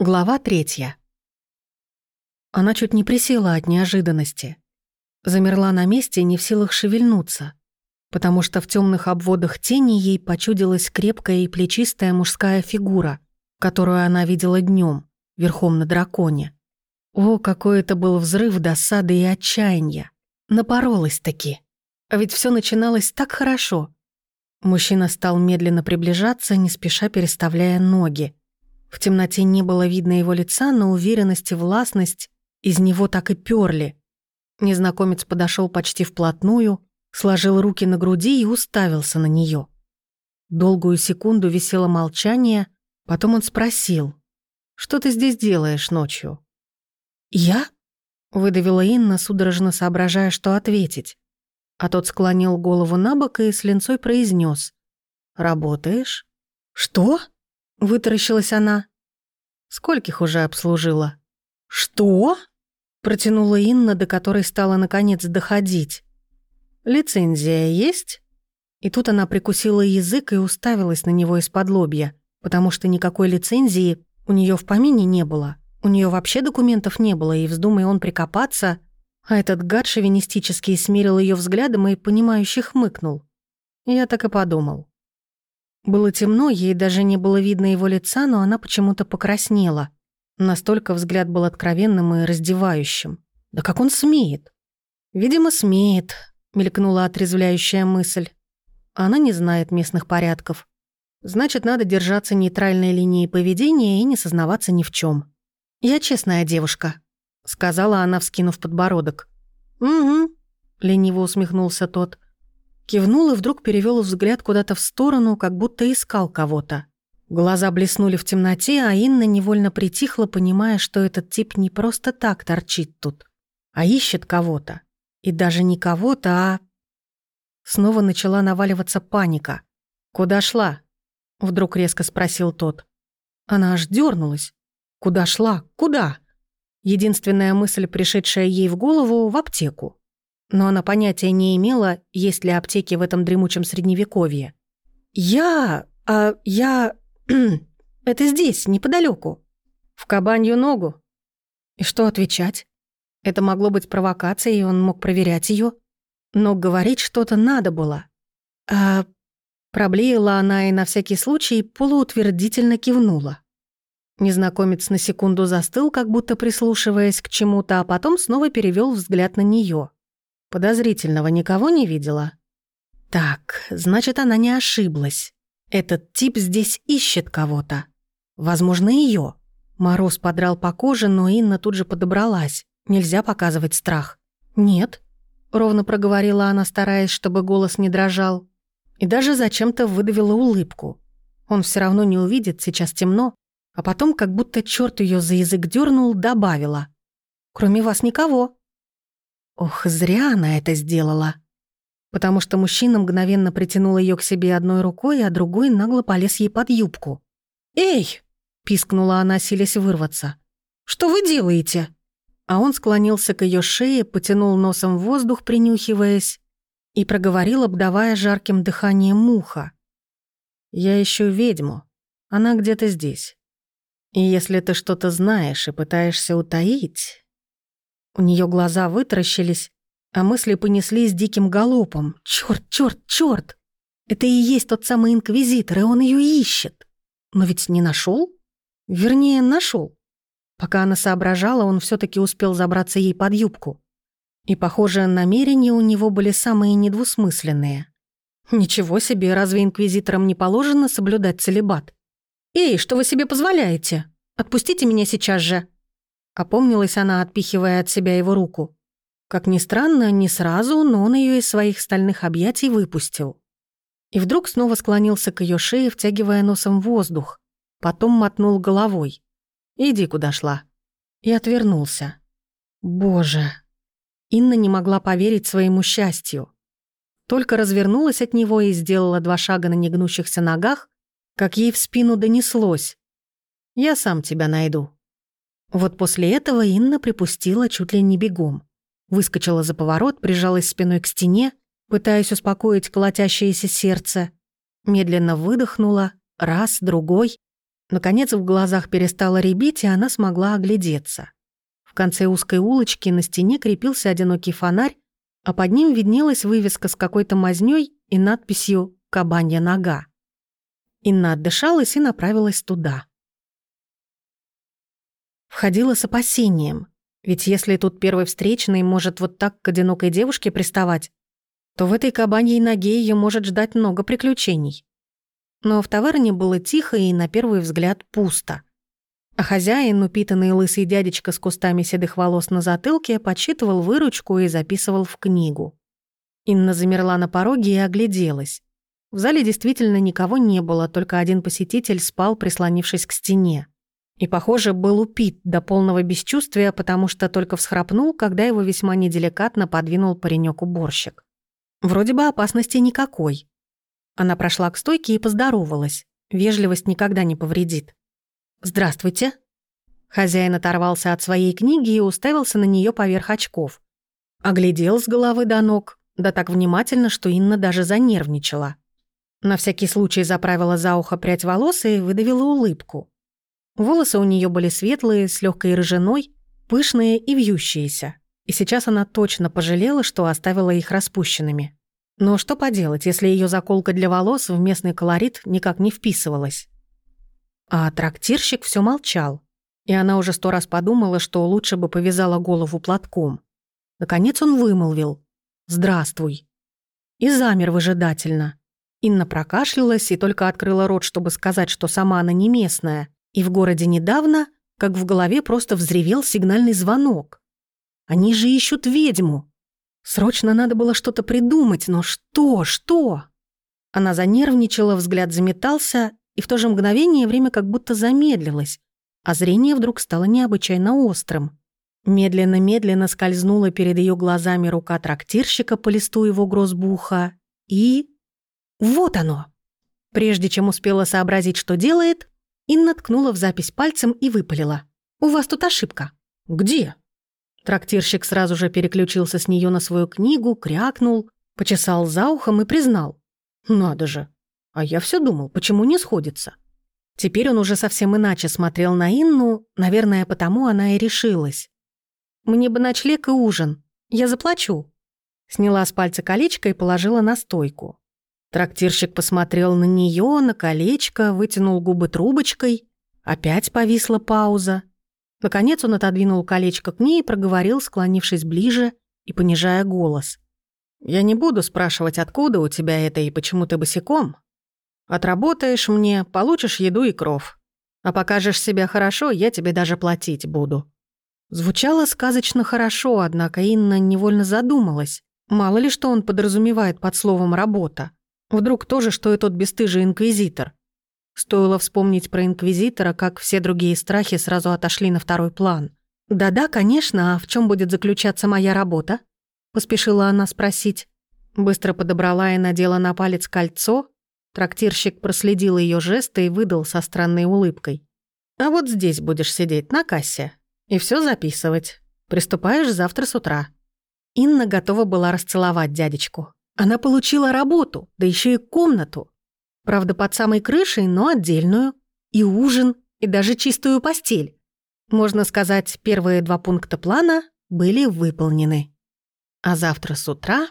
Глава третья. Она чуть не присела от неожиданности. Замерла на месте, не в силах шевельнуться, потому что в темных обводах тени ей почудилась крепкая и плечистая мужская фигура, которую она видела днем, верхом на драконе. О, какой это был взрыв досады и отчаяния. Напоролась-таки. А ведь все начиналось так хорошо. Мужчина стал медленно приближаться, не спеша переставляя ноги. В темноте не было видно его лица, но уверенность и властность из него так и перли. Незнакомец подошел почти вплотную, сложил руки на груди и уставился на нее. Долгую секунду висело молчание, потом он спросил, «Что ты здесь делаешь ночью?» «Я?» — выдавила Инна, судорожно соображая, что ответить. А тот склонил голову на бок и с линцой произнес: «Работаешь?» «Что?» Вытаращилась она. Скольких уже обслужила? Что? Протянула Инна, до которой стала наконец доходить. Лицензия есть? И тут она прикусила язык и уставилась на него из-под лобья, потому что никакой лицензии у нее в помине не было. У нее вообще документов не было, и вздумай он прикопаться, а этот гад шовинистический смирил ее взглядом и понимающе хмыкнул. Я так и подумал. Было темно, ей даже не было видно его лица, но она почему-то покраснела. Настолько взгляд был откровенным и раздевающим. Да как он смеет? Видимо, смеет, мелькнула отрезвляющая мысль. Она не знает местных порядков. Значит, надо держаться нейтральной линии поведения и не сознаваться ни в чем. «Я честная девушка», — сказала она, вскинув подбородок. «Угу», — лениво усмехнулся тот. Кивнул и вдруг перевел взгляд куда-то в сторону, как будто искал кого-то. Глаза блеснули в темноте, а Инна невольно притихла, понимая, что этот тип не просто так торчит тут, а ищет кого-то. И даже не кого-то, а... Снова начала наваливаться паника. «Куда шла?» — вдруг резко спросил тот. Она аж дернулась. «Куда шла? Куда?» Единственная мысль, пришедшая ей в голову — в аптеку но она понятия не имела, есть ли аптеки в этом дремучем средневековье. «Я... а я... это здесь, неподалеку. В кабанью ногу». И что отвечать? Это могло быть провокацией, и он мог проверять ее. Но говорить что-то надо было. А проблеяла она и на всякий случай полуутвердительно кивнула. Незнакомец на секунду застыл, как будто прислушиваясь к чему-то, а потом снова перевел взгляд на нее. Подозрительного никого не видела? Так, значит, она не ошиблась. Этот тип здесь ищет кого-то. Возможно, ее. Мороз подрал по коже, но Инна тут же подобралась. Нельзя показывать страх. «Нет», — ровно проговорила она, стараясь, чтобы голос не дрожал. И даже зачем-то выдавила улыбку. Он все равно не увидит, сейчас темно. А потом, как будто черт ее за язык дернул, добавила. «Кроме вас никого». Ох, зря она это сделала. Потому что мужчина мгновенно притянул ее к себе одной рукой, а другой нагло полез ей под юбку. «Эй!» — пискнула она, силясь вырваться. «Что вы делаете?» А он склонился к ее шее, потянул носом в воздух, принюхиваясь, и проговорил, обдавая жарким дыханием муха. «Я ищу ведьму. Она где-то здесь. И если ты что-то знаешь и пытаешься утаить, у нее глаза вытаращились, а мысли понеслись диким галопом. Черт, черт, черт! Это и есть тот самый инквизитор, и он ее ищет. Но ведь не нашел? Вернее, нашел. Пока она соображала, он все таки успел забраться ей под юбку. И, похоже, намерения у него были самые недвусмысленные. Ничего себе, разве инквизиторам не положено соблюдать целебат? «Эй, что вы себе позволяете? Отпустите меня сейчас же!» Опомнилась она, отпихивая от себя его руку. Как ни странно, не сразу, но он ее из своих стальных объятий выпустил. И вдруг снова склонился к ее шее, втягивая носом воздух. Потом мотнул головой. «Иди, куда шла». И отвернулся. «Боже!» Инна не могла поверить своему счастью. Только развернулась от него и сделала два шага на негнущихся ногах, как ей в спину донеслось. «Я сам тебя найду». Вот после этого Инна припустила чуть ли не бегом. Выскочила за поворот, прижалась спиной к стене, пытаясь успокоить колотящееся сердце. Медленно выдохнула, раз, другой. Наконец в глазах перестало рябить, и она смогла оглядеться. В конце узкой улочки на стене крепился одинокий фонарь, а под ним виднелась вывеска с какой-то мазнёй и надписью «Кабанья нога». Инна отдышалась и направилась туда. Входила с опасением, ведь если тут первый встречный может вот так к одинокой девушке приставать, то в этой кабаньей ноге ее может ждать много приключений. Но в таверне было тихо и, на первый взгляд, пусто. А хозяин, упитанный лысый дядечка с кустами седых волос на затылке, подсчитывал выручку и записывал в книгу. Инна замерла на пороге и огляделась. В зале действительно никого не было, только один посетитель спал, прислонившись к стене. И, похоже, был упит до полного бесчувствия, потому что только всхрапнул, когда его весьма неделикатно подвинул паренек уборщик Вроде бы опасности никакой. Она прошла к стойке и поздоровалась. Вежливость никогда не повредит. «Здравствуйте». Хозяин оторвался от своей книги и уставился на нее поверх очков. Оглядел с головы до ног, да так внимательно, что Инна даже занервничала. На всякий случай заправила за ухо прядь волос и выдавила улыбку. Волосы у нее были светлые, с легкой рыжиной, пышные и вьющиеся. И сейчас она точно пожалела, что оставила их распущенными. Но что поделать, если ее заколка для волос в местный колорит никак не вписывалась? А трактирщик все молчал, и она уже сто раз подумала, что лучше бы повязала голову платком. Наконец он вымолвил «Здравствуй» и замер выжидательно. Инна прокашлялась и только открыла рот, чтобы сказать, что сама она не местная, и в городе недавно, как в голове просто взревел сигнальный звонок. Они же ищут ведьму. Срочно надо было что-то придумать, но что, что? Она занервничала, взгляд заметался, и в то же мгновение время как будто замедлилось, а зрение вдруг стало необычайно острым. Медленно-медленно скользнула перед ее глазами рука трактирщика по листу его грозбуха, и... Вот оно! Прежде чем успела сообразить, что делает, Инна ткнула в запись пальцем и выпалила. «У вас тут ошибка». «Где?» Трактирщик сразу же переключился с нее на свою книгу, крякнул, почесал за ухом и признал. «Надо же! А я все думал, почему не сходится?» Теперь он уже совсем иначе смотрел на Инну, наверное, потому она и решилась. «Мне бы ночлег и ужин. Я заплачу». Сняла с пальца колечко и положила на стойку. Трактирщик посмотрел на нее, на колечко, вытянул губы трубочкой. Опять повисла пауза. Наконец он отодвинул колечко к ней и проговорил, склонившись ближе и понижая голос. «Я не буду спрашивать, откуда у тебя это и почему ты босиком. Отработаешь мне, получишь еду и кров. А покажешь себя хорошо, я тебе даже платить буду». Звучало сказочно хорошо, однако Инна невольно задумалась. Мало ли что он подразумевает под словом «работа». Вдруг тоже, что и тот бесстыжий инквизитор. Стоило вспомнить про Инквизитора, как все другие страхи сразу отошли на второй план. «Да-да, конечно, а в чем будет заключаться моя работа?» Поспешила она спросить. Быстро подобрала и надела на палец кольцо. Трактирщик проследил ее жесты и выдал со странной улыбкой. «А вот здесь будешь сидеть, на кассе. И все записывать. Приступаешь завтра с утра». Инна готова была расцеловать дядечку. Она получила работу, да еще и комнату. Правда, под самой крышей, но отдельную. И ужин, и даже чистую постель. Можно сказать, первые два пункта плана были выполнены. А завтра с утра